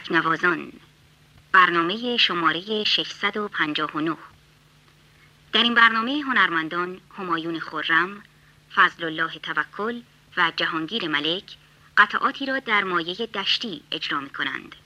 تکنوازان برنامه شماره 659 در این برنامه هنرمندان همایون خرم، فضل الله توکل و جهانگیر ملک قطعاتی را در مایه دشتی اجرا می کنند.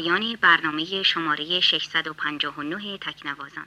پایان برنامه شماره 659 تکنوازان.